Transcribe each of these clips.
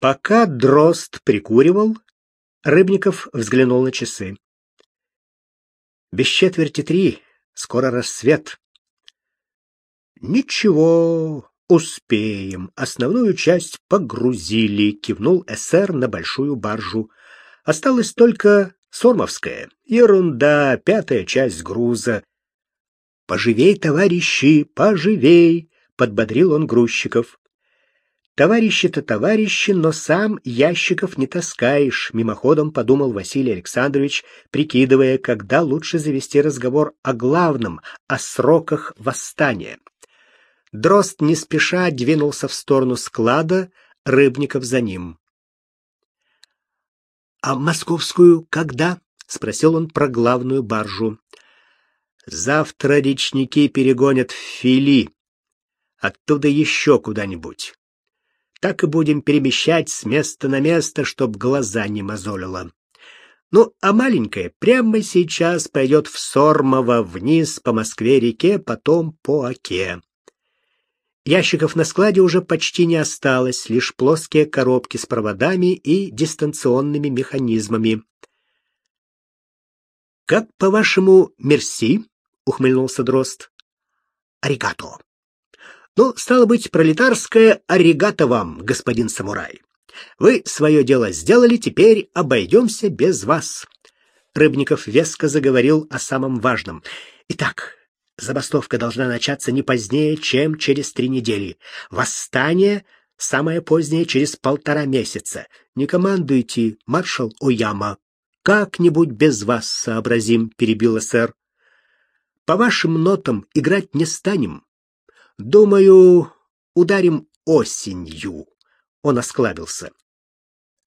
Пока дрозд прикуривал, Рыбников взглянул на часы. Без четверти три, скоро рассвет. Ничего, успеем. Основную часть погрузили, кивнул СР на большую баржу. Осталось только Сормовская. Ерунда, пятая часть груза. Поживей, товарищи, поживей, подбодрил он грузчиков. Товарищи-то товарищи, но сам ящиков не таскаешь, мимоходом подумал Василий Александрович, прикидывая, когда лучше завести разговор о главном, о сроках восстания. Дрозд не спеша двинулся в сторону склада, Рыбников за ним. «А московскую когда?» — спросил он про главную баржу. «Завтра речники перегонят в Фили, оттуда еще куда-нибудь. Так и будем перемещать с места на место, чтоб глаза не мозолило. Ну, а маленькая прямо сейчас пойдет в Сормово вниз по Москве-реке, потом по Оке. Ящиков на складе уже почти не осталось, лишь плоские коробки с проводами и дистанционными механизмами. «Как, по-вашему, мерси?» — ухмыльнулся Дрозд. «Аригато». «Ну, стало быть, пролетарское аригато вам, господин самурай. Вы свое дело сделали, теперь обойдемся без вас». Рыбников веско заговорил о самом важном. «Итак, Забастовка должна начаться не позднее, чем через три недели. Восстание самое позднее через полтора месяца. Не командуйте, маршал Ояма. Как-нибудь без вас сообразим, перебил сэр. По вашим нотам играть не станем. Думаю, ударим осенью. Он осклабился.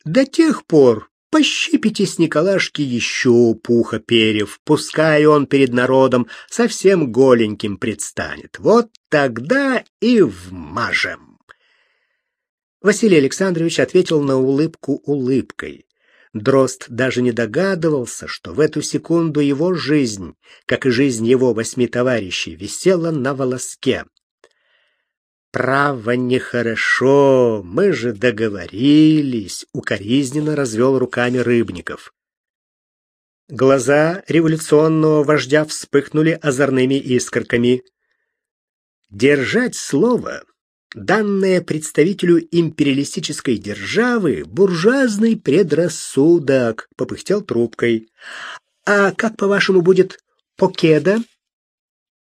До тех пор, Пощипите с Николашки еще пуха перьев, пускай он перед народом совсем голеньким предстанет. Вот тогда и вмажем. Василий Александрович ответил на улыбку улыбкой. Дрозд даже не догадывался, что в эту секунду его жизнь, как и жизнь его восьми товарищей, висела на волоске. Право нехорошо, мы же договорились, укоризненно развел руками Рыбников. Глаза революционного вождя вспыхнули озорными искорками. Держать слово, данное представителю империалистической державы, буржуазный предрассудок, попыхтел трубкой. А как, по-вашему, будет покеда?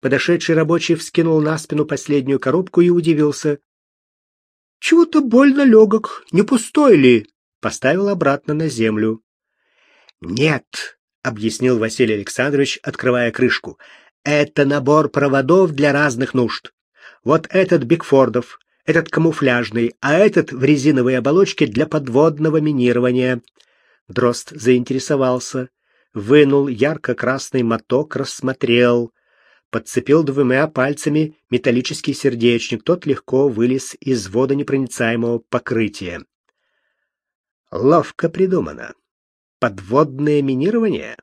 Подошедший рабочий вскинул на спину последнюю коробку и удивился. «Чего-то больно легок, не пустой ли?» Поставил обратно на землю. «Нет», — объяснил Василий Александрович, открывая крышку, — «это набор проводов для разных нужд. Вот этот Бигфордов, этот камуфляжный, а этот в резиновой оболочке для подводного минирования». Дрозд заинтересовался, вынул ярко-красный моток, рассмотрел — подцепил двумя пальцами металлический сердечник, тот легко вылез из водонепроницаемого покрытия. Ловко придумано. Подводное минирование?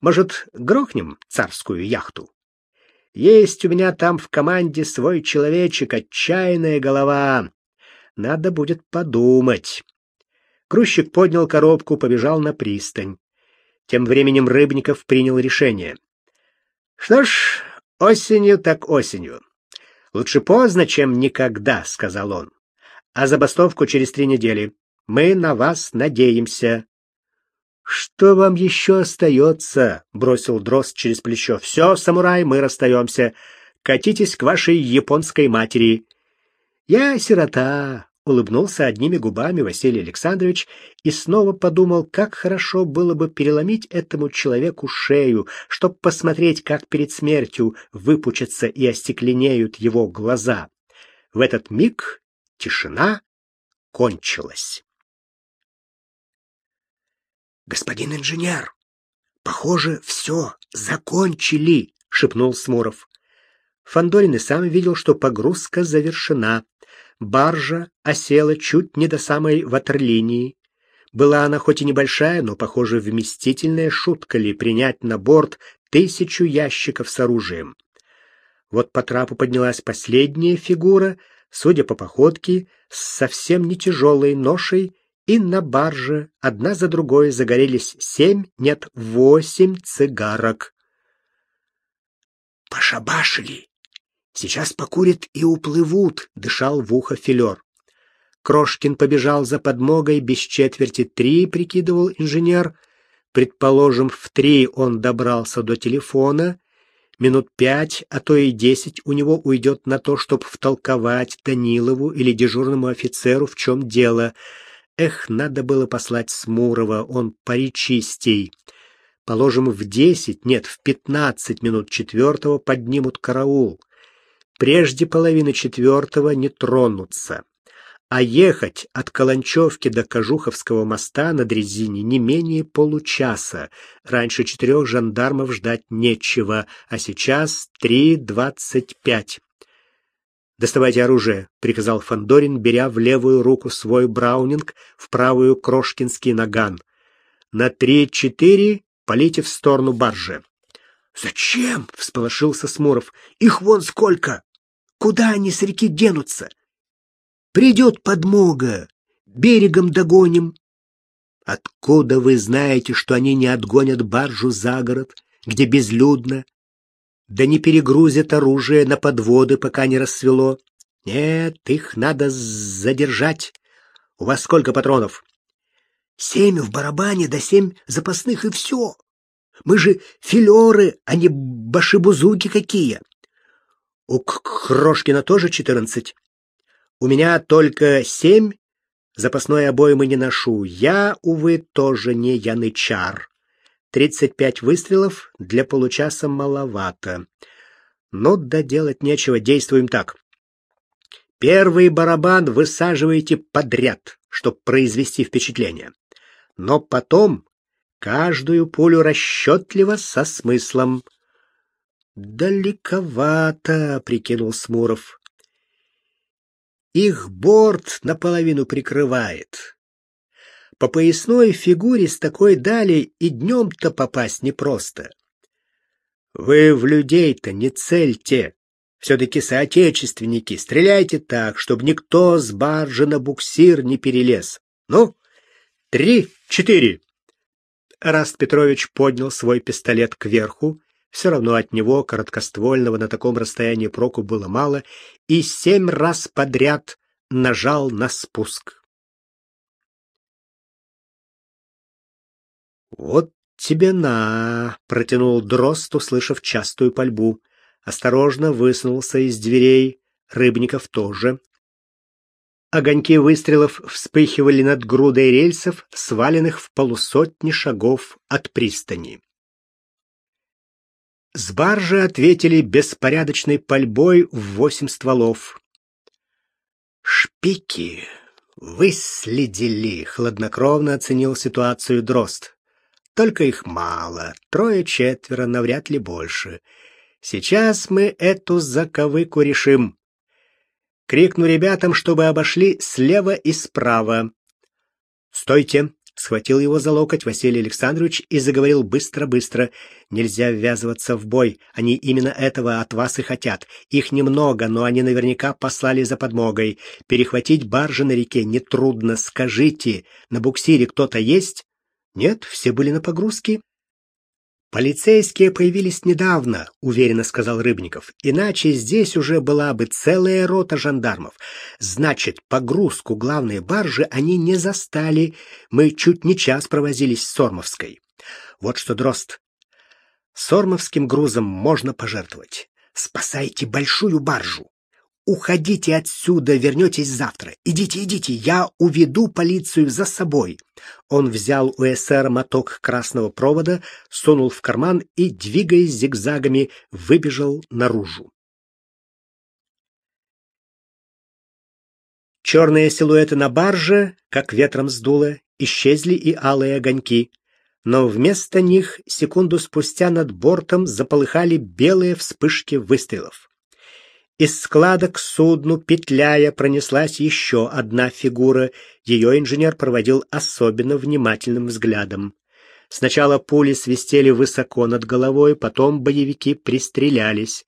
Может, грохнем царскую яхту? Есть у меня там в команде свой человечек, отчаянная голова. Надо будет подумать. Грузчик поднял коробку, побежал на пристань. Тем временем Рыбников принял решение — что ж, осенью так осенью. Лучше поздно, чем никогда, сказал он. А забастовку через три недели. Мы на вас надеемся. Что вам еще остается? бросил Дрозд через плечо. Все, самурай, мы расстаемся. Катитесь к вашей японской матери. Я сирота, улыбнулся одними губами Василий Александрович и снова подумал, как хорошо было бы переломить этому человеку шею, чтобы посмотреть, как перед смертью выпучатся и остекленеют его глаза. В этот миг тишина кончилась. Господин инженер, похоже, все закончили, шепнул Смуров. Фандорин и сам видел, что погрузка завершена. Баржа осела чуть не до самой ватерлинии. Была она хоть и небольшая, но, похоже, вместительная шутка ли принять на борт тысячу ящиков с оружием. Вот по трапу поднялась последняя фигура, судя по походке, с совсем не тяжелой ношей, и на барже одна за другой загорелись семь, нет, восемь цигарок. «Пошабашили! Сейчас покурят и уплывут», — дышал в ухо Филер. Крошкин побежал за подмогой, без четверти три, прикидывал инженер. Предположим, в три он добрался до телефона. Минут пять, а то и десять у него уйдет на то, чтобы втолковать Данилову или дежурному офицеру, в чем дело. Эх, надо было послать Смурова, он поречистей. Положим, в десять, нет, в пятнадцать минут четвертого поднимут караул. Прежде половины четвертого не тронутся а ехать от Каланчевки до Кожуховского моста на дрезине не менее получаса. Раньше четырех жандармов ждать нечего, а сейчас три двадцать пять. «Доставайте оружие», — приказал Фандорин, беря в левую руку свой браунинг, в правую крошкинский наган. «На три-четыре полите в сторону баржи». «Зачем?» — всполошился Смуров. «Их вон сколько! Куда они с реки денутся? Придет подмога, берегом догоним. Откуда вы знаете, что они не отгонят баржу за город, где безлюдно? Да не перегрузят оружие на подводы, пока не рассвело. Нет, их надо задержать. У вас сколько патронов? Семь в барабане, да семь запасных, и все. Мы же филеры, а не башибузуки какие. У Крошкина тоже четырнадцать. У меня только семь, запасной обоймы не ношу. Я, увы, тоже не янычар. Тридцать пять выстрелов для получаса маловато. Но да делать нечего, действуем так. Первый барабан высаживаете подряд, чтобы произвести впечатление. Но потом каждую пулю расчетливо со смыслом. «Далековато», — прикинул Смуров. Их борт наполовину прикрывает. По поясной фигуре с такой дали и днем-то попасть непросто. Вы в людей-то не цельте. Все-таки соотечественники, стреляйте так, чтобы никто с баржи на буксир не перелез. Ну, три, четыре. Раст Петрович поднял свой пистолет кверху все равно от него, короткоствольного, на таком расстоянии проку было мало, и семь раз подряд нажал на спуск. «Вот тебе на!» — протянул Дрозд, услышав частую пальбу. Осторожно высунулся из дверей, Рыбников тоже. Огоньки выстрелов вспыхивали над грудой рельсов, сваленных в полусотни шагов от пристани. С баржи ответили беспорядочной пальбой в восемь стволов. «Шпики выследили», — хладнокровно оценил ситуацию Дрозд. «Только их мало, трое-четверо, навряд ли больше. Сейчас мы эту заковыку решим». Крикну ребятам, чтобы обошли слева и справа. «Стойте!» Схватил его за локоть Василий Александрович и заговорил быстро-быстро. «Нельзя ввязываться в бой. Они именно этого от вас и хотят. Их немного, но они наверняка послали за подмогой. Перехватить баржи на реке нетрудно. Скажите, на буксире кто-то есть?» «Нет, все были на погрузке». Полицейские появились недавно, уверенно сказал Рыбников. Иначе здесь уже была бы целая рота жандармов. Значит, погрузку главной баржи они не застали. Мы чуть не час провозились с Сормовской. Вот что, Дрозд. Сормовским грузом можно пожертвовать. Спасайте большую баржу. Уходите отсюда, вернетесь завтра. Идите, идите, я уведу полицию за собой. Он взял у эсера моток красного провода, сунул в карман и, двигаясь зигзагами, выбежал наружу. Черные силуэты на барже, как ветром сдуло, исчезли и алые огоньки. Но вместо них секунду спустя над бортом заполыхали белые вспышки выстрелов. Из склада к судну, петляя, пронеслась еще одна фигура. Ее инженер проводил особенно внимательным взглядом. Сначала пули свистели высоко над головой, потом боевики пристрелялись.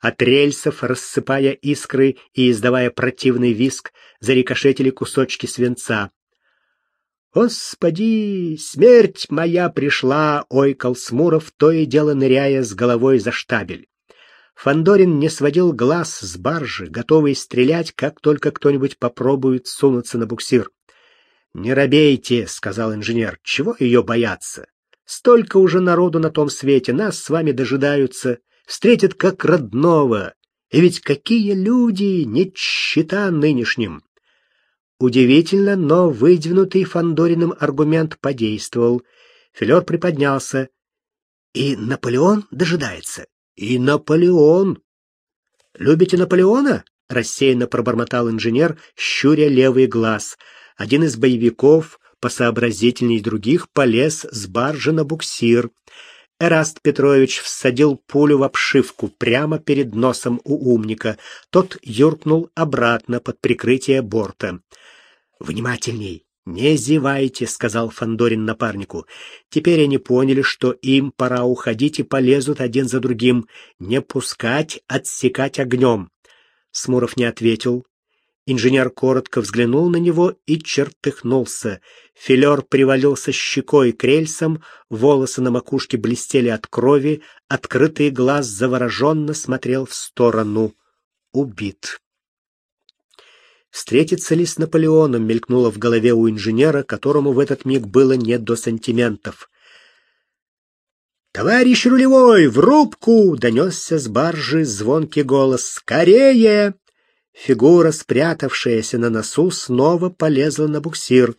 От рельсов, рассыпая искры и издавая противный виск, зарикошетили кусочки свинца. «Господи, смерть моя пришла!» — ойкал Смуров, то и дело ныряя с головой за штабель. Фандорин не сводил глаз с баржи, готовый стрелять, как только кто-нибудь попробует сунуться на буксир. «Не робейте», — сказал инженер, — «чего ее бояться? Столько уже народу на том свете, нас с вами дожидаются, встретят как родного. И ведь какие люди, не чита нынешним!» Удивительно, но выдвинутый Фандориным аргумент подействовал. Филер приподнялся. «И Наполеон дожидается?» И Наполеон. Любите Наполеона? рассеянно пробормотал инженер, щуря левый глаз. Один из боевиков, посообразительней других, полез с баржи на буксир. Эраст Петрович всадил пулю в обшивку прямо перед носом у умника. Тот юркнул обратно под прикрытие борта. «Внимательней! «Не зевайте», — сказал Фандорин напарнику. Теперь они поняли, что им пора уходить и полезут один за другим. Не пускать, отсекать огнем. Смуров не ответил. Инженер коротко взглянул на него и чертыхнулся. Филер привалился щекой к рельсам, волосы на макушке блестели от крови, открытый глаз завороженно смотрел в сторону. Убит. Встретиться ли с Наполеоном мелькнуло в голове у инженера, которому в этот миг было не до сантиментов. «Товарищ рулевой, в рубку!» — донесся с баржи звонкий голос. «Скорее!» Фигура, спрятавшаяся на носу, снова полезла на буксир.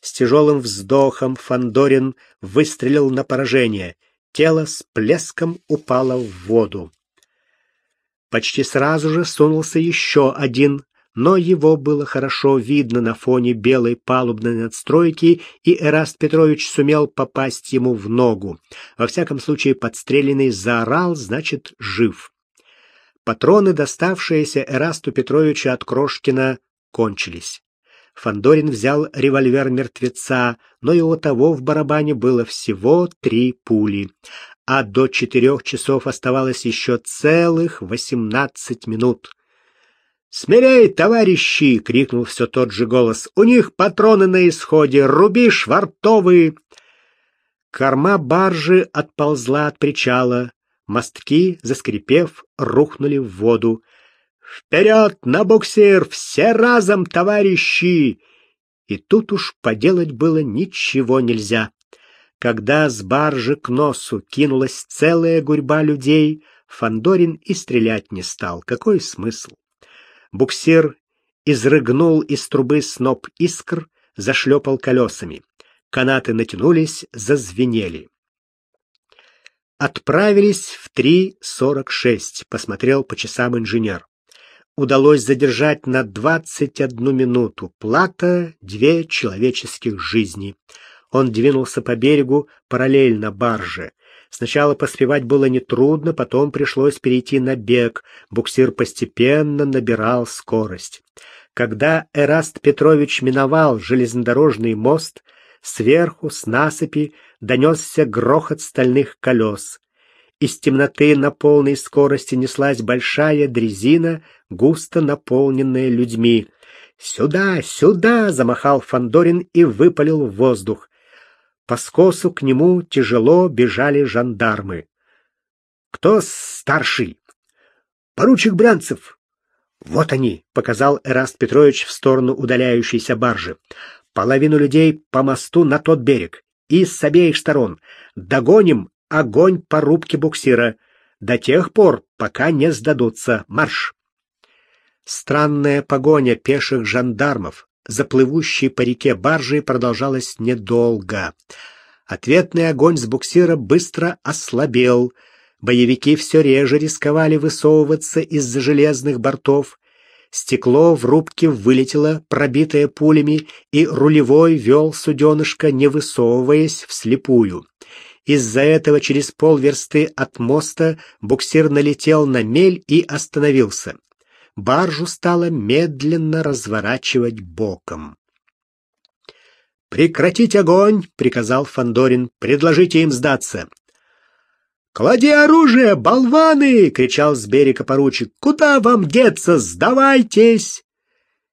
С тяжелым вздохом Фандорин выстрелил на поражение. Тело с плеском упало в воду. Почти сразу же сунулся еще один но его было хорошо видно на фоне белой палубной надстройки, и Эраст Петрович сумел попасть ему в ногу. Во всяком случае, подстреленный заорал, значит, жив. Патроны, доставшиеся Эрасту Петровичу от Крошкина, кончились. Фандорин взял револьвер мертвеца, но и у того в барабане было всего три пули, а до четырех часов оставалось еще целых восемнадцать минут. «Смирей, товарищи!» — крикнул все тот же голос. «У них патроны на исходе! Руби швартовые!» Корма баржи отползла от причала. Мостки, заскрипев, рухнули в воду. «Вперед, на буксир! Все разом, товарищи!» И тут уж поделать было ничего нельзя. Когда с баржи к носу кинулась целая гурьба людей, Фандорин и стрелять не стал. Какой смысл? Буксир изрыгнул из трубы сноп искр, зашлепал колесами. Канаты натянулись, зазвенели. Отправились в 3.46, посмотрел по часам инженер. Удалось задержать на 21 минуту. Плата — две человеческих жизни. Он двинулся по берегу параллельно барже. Сначала поспевать было нетрудно, потом пришлось перейти на бег. Буксир постепенно набирал скорость. Когда Эраст Петрович миновал железнодорожный мост, сверху, с насыпи, донесся грохот стальных колес. Из темноты на полной скорости неслась большая дрезина, густо наполненная людьми. «Сюда, сюда!» — замахал Фандорин и выпалил в воздух. По скосу к нему тяжело бежали жандармы. «Кто старший?» «Поручик Брянцев». «Вот они», — показал Эраст Петрович в сторону удаляющейся баржи. «Половину людей по мосту на тот берег. И с обеих сторон. Догоним огонь по рубке буксира. До тех пор, пока не сдадутся. Марш!» Странная погоня пеших жандармов, за плывущей по реке баржей продолжалось недолго. Ответный огонь с буксира быстро ослабел. Боевики все реже рисковали высовываться из-за железных бортов. Стекло в рубке вылетело, пробитое пулями, и рулевой вел суденышко, не высовываясь вслепую. Из-за этого через полверсты от моста буксир налетел на мель и остановился баржу стало медленно разворачивать боком. «Прекратить огонь!» — приказал Фандорин. «Предложите им сдаться!» «Клади оружие, болваны!» — кричал с берега поручик. «Куда вам деться? Сдавайтесь!»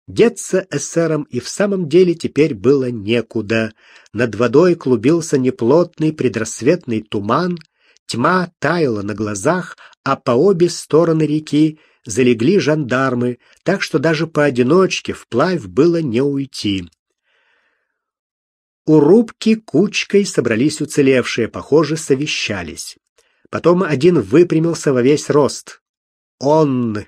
Деться эсерам и в самом деле теперь было некуда. Над водой клубился неплотный предрассветный туман, тьма таяла на глазах, а по обе стороны реки залегли жандармы, так что даже поодиночке вплавь было не уйти. У рубки кучкой собрались уцелевшие, похоже, совещались. Потом один выпрямился во весь рост. Он,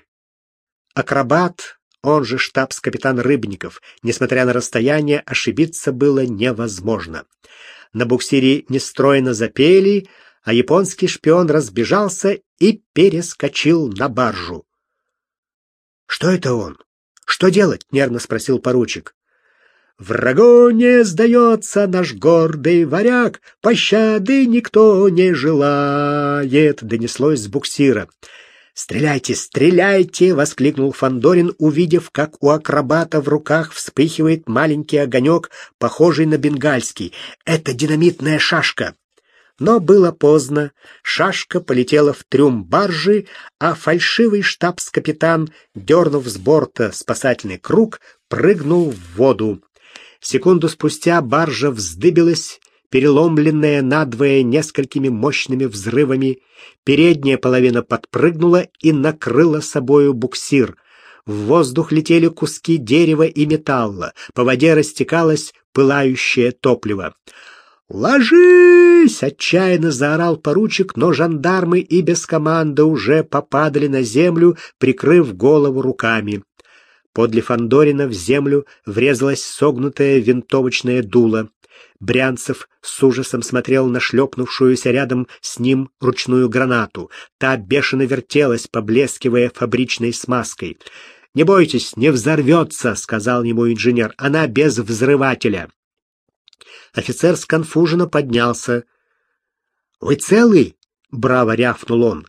акробат, он же штабс-капитан Рыбников. Несмотря на расстояние, ошибиться было невозможно. На буксире нестройно запели, а японский шпион разбежался и перескочил на баржу. «Что это он? Что делать?» — нервно спросил поручик. Врагу не сдается наш гордый варяг, пощады никто не желает, донеслось с буксира. «Стреляйте, стреляйте!» — воскликнул Фандорин, увидев, как у акробата в руках вспыхивает маленький огонек, похожий на бенгальский. «Это динамитная шашка!» Но было поздно. Шашка полетела в трюм баржи, а фальшивый штабс-капитан, дернув с борта спасательный круг, прыгнул в воду. Секунду спустя баржа вздыбилась, переломленная надвое несколькими мощными взрывами. Передняя половина подпрыгнула и накрыла собою буксир. В воздух летели куски дерева и металла, по воде растекалось пылающее топливо. «Ложись!» — отчаянно заорал поручик, но жандармы и без команды уже попадали на землю, прикрыв голову руками. Подле Фандорина в землю врезалось согнутое винтовочное дуло. Брянцев с ужасом смотрел на шлепнувшуюся рядом с ним ручную гранату. Та бешено вертелась, поблескивая фабричной смазкой. «Не бойтесь, не взорвется», — сказал ему инженер. «Она без взрывателя». Офицер сконфуженно поднялся. «Вы целый?» — браво рявкнул он.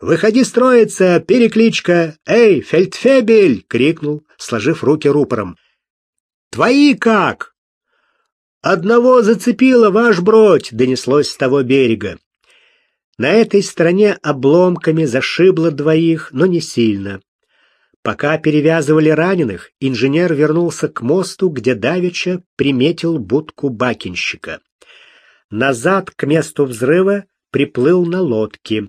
«Выходи строиться! Перекличка! Эй, фельдфебель!» — крикнул, сложив руки рупором. «Твои как?» «Одного зацепило, ваш бродь!» — донеслось с того берега. На этой стороне обломками зашибло двоих, но не сильно. Пока перевязывали раненых, инженер вернулся к мосту, где Давича приметил будку бакинщика. Назад к месту взрыва приплыл на лодке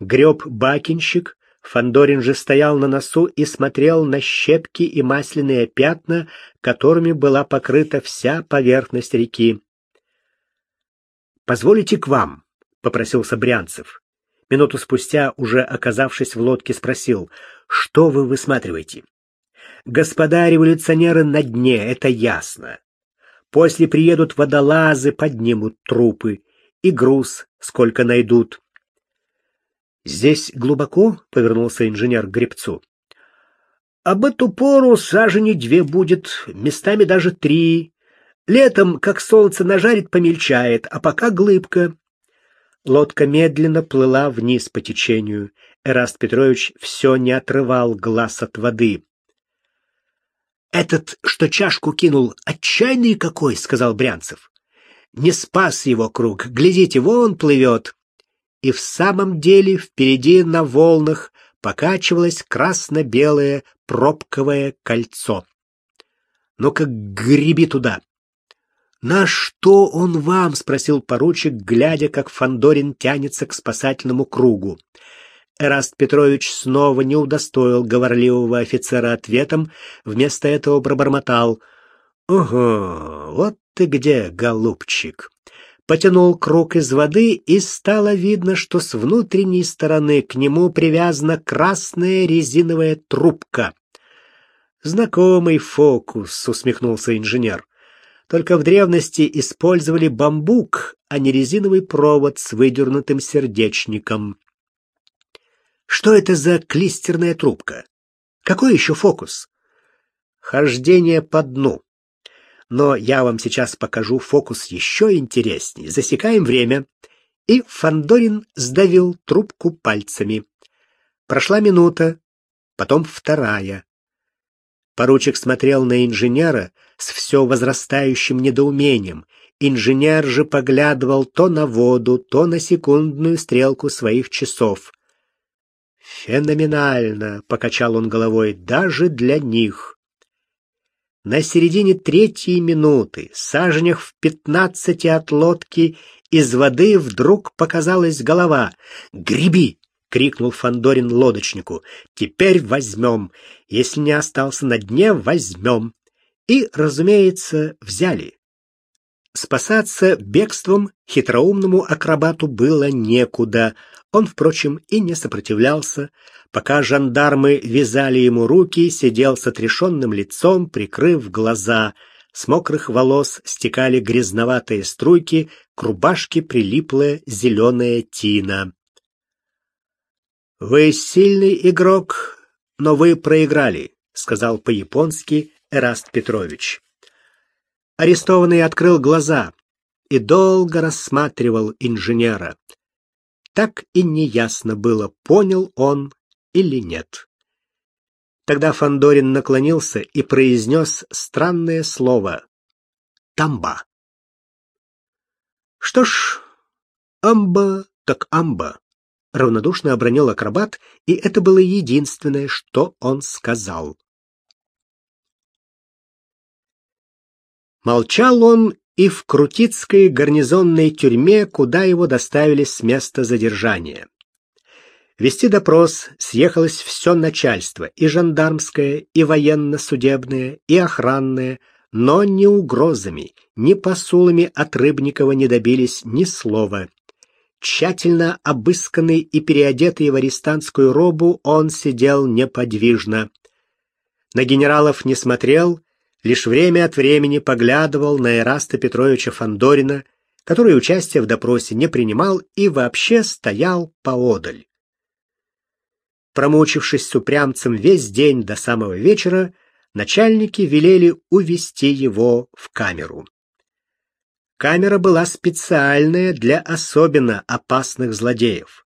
греб бакинщик, Фандорин же стоял на носу и смотрел на щепки и масляные пятна, которыми была покрыта вся поверхность реки. «Позволите к вам?» — попросился Брянцев. Минуту спустя, уже оказавшись в лодке, спросил, «Что вы высматриваете?» «Господа революционеры на дне, это ясно. После приедут водолазы, поднимут трупы, и груз, сколько найдут. Здесь глубоко, повернулся инженер к гребцу. Об эту пору сажени две будет, местами даже три. Летом, как солнце нажарит, помельчает, а пока глыбка. Лодка медленно плыла вниз по течению. Эраст Петрович все не отрывал глаз от воды. «Этот, что чашку кинул, отчаянный какой!» — сказал Брянцев. «Не спас его круг. Глядите, вон плывет!» и в самом деле впереди на волнах покачивалось красно-белое пробковое кольцо. «Ну-ка, греби туда!» «На что он вам?» — спросил поручик, глядя, как Фандорин тянется к спасательному кругу. Эраст Петрович снова не удостоил говорливого офицера ответом, вместо этого пробормотал. «Ого, вот ты где, голубчик!» потянул круг из воды, и стало видно, что с внутренней стороны к нему привязана красная резиновая трубка. «Знакомый фокус», — усмехнулся инженер. «Только в древности использовали бамбук, а не резиновый провод с выдернутым сердечником». «Что это за клистерная трубка? Какой еще фокус?» «Хождение по дну», но я вам сейчас покажу фокус еще интереснее. Засекаем время. И Фандорин сдавил трубку пальцами. Прошла минута, потом вторая. Поручик смотрел на инженера с все возрастающим недоумением Инженер же поглядывал то на воду, то на секундную стрелку своих часов. «Феноменально!» — покачал он головой. «Даже для них!» На середине третьей минуты, саженях в пятнадцати от лодки, из воды вдруг показалась голова. «Греби!» — крикнул Фандорин лодочнику. «Теперь возьмем. Если не остался на дне, возьмем». И, разумеется, взяли. Спасаться бегством хитроумному акробату было некуда. Он, впрочем, и не сопротивлялся. Пока жандармы вязали ему руки, сидел с отрешенным лицом, прикрыв глаза. С мокрых волос стекали грязноватые струйки, к рубашке прилипла зеленая тина. «Вы сильный игрок, но вы проиграли», — сказал по-японски Эраст Петрович. Арестованный открыл глаза и долго рассматривал инженера. Так и неясно было, понял он или нет. Тогда Фандорин наклонился и произнес странное слово «тамба». Что ж, амба так амба, равнодушно обронил акробат, и это было единственное, что он сказал. Молчал он и в Крутицкой гарнизонной тюрьме, куда его доставили с места задержания. Вести допрос съехалось все начальство, и жандармское, и военно-судебное, и охранное, но ни угрозами, ни посулами от Рыбникова не добились ни слова. Тщательно обысканный и переодетый в арестантскую робу, он сидел неподвижно. На генералов не смотрел, лишь время от времени поглядывал на Эраста Петровича Фандорина, который участие в допросе не принимал и вообще стоял поодаль. Промучившись с упрямцем весь день до самого вечера, начальники велели увести его в камеру. Камера была специальная для особенно опасных злодеев.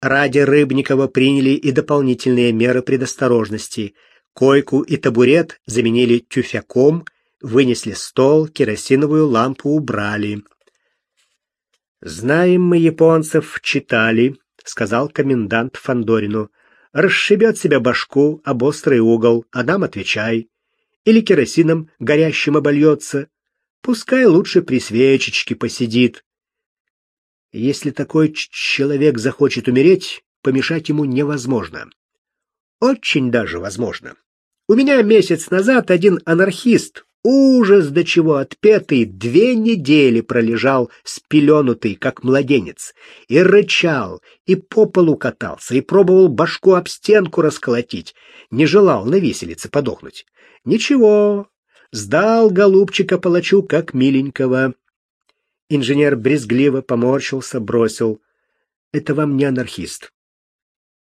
Ради Рыбникова приняли и дополнительные меры предосторожности – Койку и табурет заменили тюфяком, вынесли стол, керосиновую лампу убрали. «Знаем мы японцев, читали», — сказал комендант Фандорину. «Расшибет себя башку об острый угол, а нам отвечай. Или керосином горящим обольется. Пускай лучше при свечечке посидит. Если такой человек захочет умереть, помешать ему невозможно. Очень даже возможно. У меня месяц назад один анархист, ужас до чего отпетый, две недели пролежал спеленутый, как младенец, и рычал, и по полу катался, и пробовал башку об стенку расколотить, не желал на виселице подохнуть. Ничего, сдал голубчика палачу, как миленького. Инженер брезгливо поморщился, бросил. «Это вам не анархист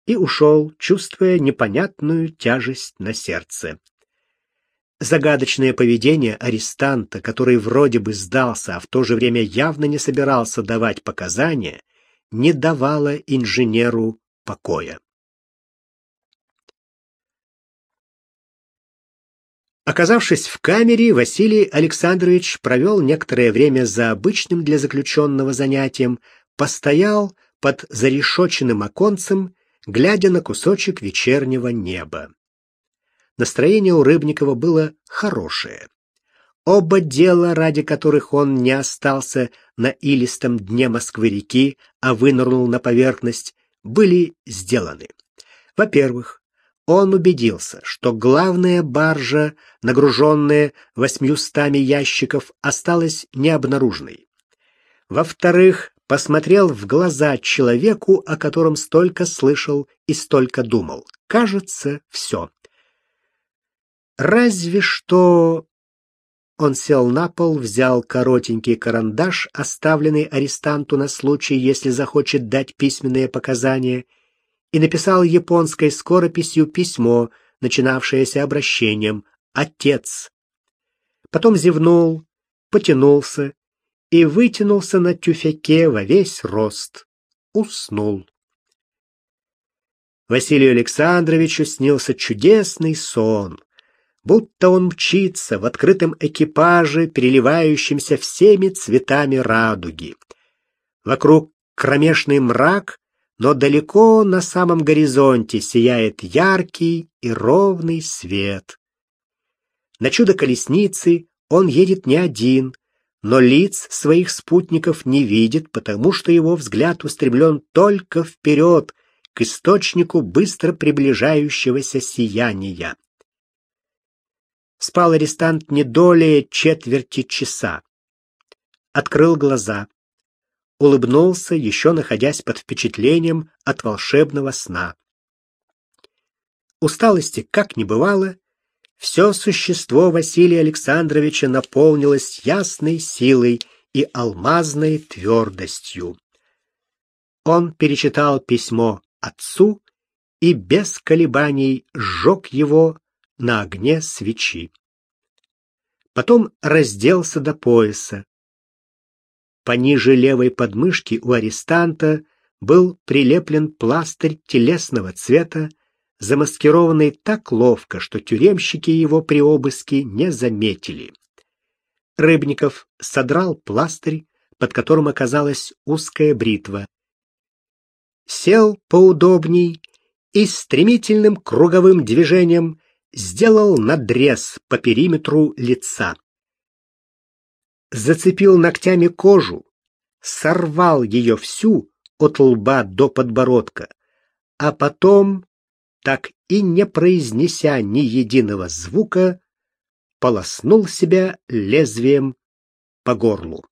и ушел, чувствуя непонятную тяжесть на сердце. Загадочное поведение арестанта, который вроде бы сдался, а в то же время явно не собирался давать показания, не давало инженеру покоя. Оказавшись в камере, Василий Александрович провел некоторое время за обычным для заключенного занятием, постоял под зарешоченным оконцем глядя на кусочек вечернего неба. Настроение у Рыбникова было хорошее. Оба дела, ради которых он не остался на илистом дне Москвы-реки, а вынырнул на поверхность, были сделаны. Во-первых, он убедился, что главная баржа, нагруженная восьмиустами ящиков, осталась необнаруженной. Во-вторых, посмотрел в глаза человеку, о котором столько слышал и столько думал. Кажется, все. Разве что... Он сел на пол, взял коротенький карандаш, оставленный арестанту на случай, если захочет дать письменные показания, и написал японской скорописью письмо, начинавшееся обращением «Отец». Потом зевнул, потянулся и вытянулся на тюфяке во весь рост. Уснул. Василию Александровичу снился чудесный сон. будто он мчится в открытом экипаже, переливающемся всеми цветами радуги. Вокруг кромешный мрак, но далеко на самом горизонте сияет яркий и ровный свет. На чудо колесницы он едет не один, но лиц своих спутников не видит, потому что его взгляд устремлен только вперед, к источнику быстро приближающегося сияния. Спал арестант не долее четверти часа. Открыл глаза. Улыбнулся, еще находясь под впечатлением от волшебного сна. Усталости как не бывало, все существо Василия Александровича наполнилось ясной силой и алмазной твердостью. Он перечитал письмо отцу и без колебаний сжег его на огне свечи. Потом разделся до пояса. Пониже левой подмышки у арестанта был прилеплен пластырь телесного цвета, замаскированный так ловко, что тюремщики его при обыске не заметили. Рыбников содрал пластырь, под которым оказалась узкая бритва. Сел поудобней и стремительным круговым движением сделал надрез по периметру лица. Зацепил ногтями кожу, сорвал ее всю от лба до подбородка, а потом так и не произнеся ни единого звука, полоснул себя лезвием по горлу.